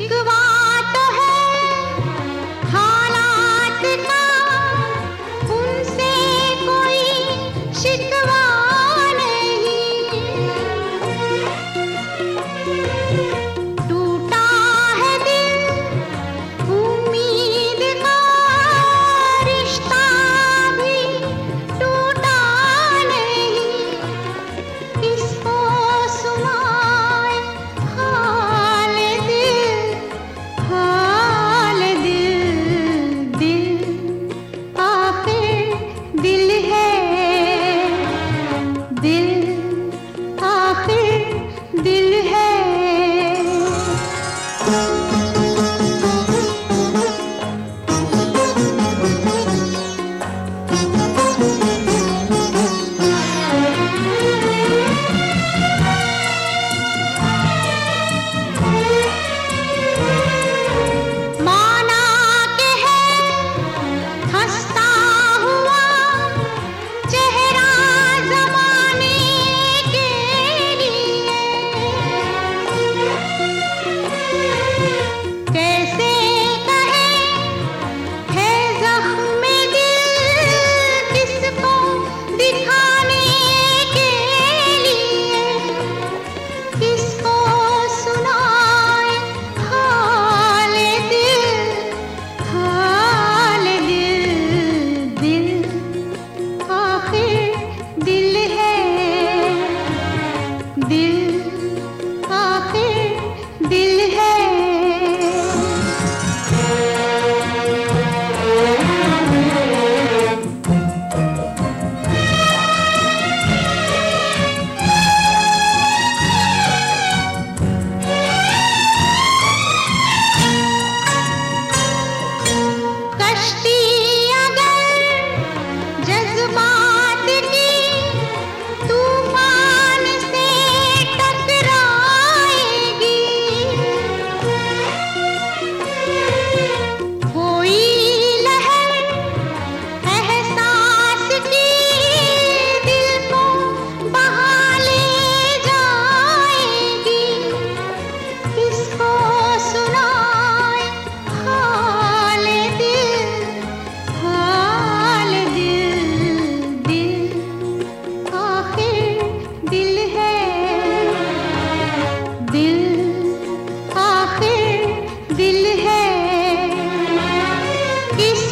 शिकवा तो है। This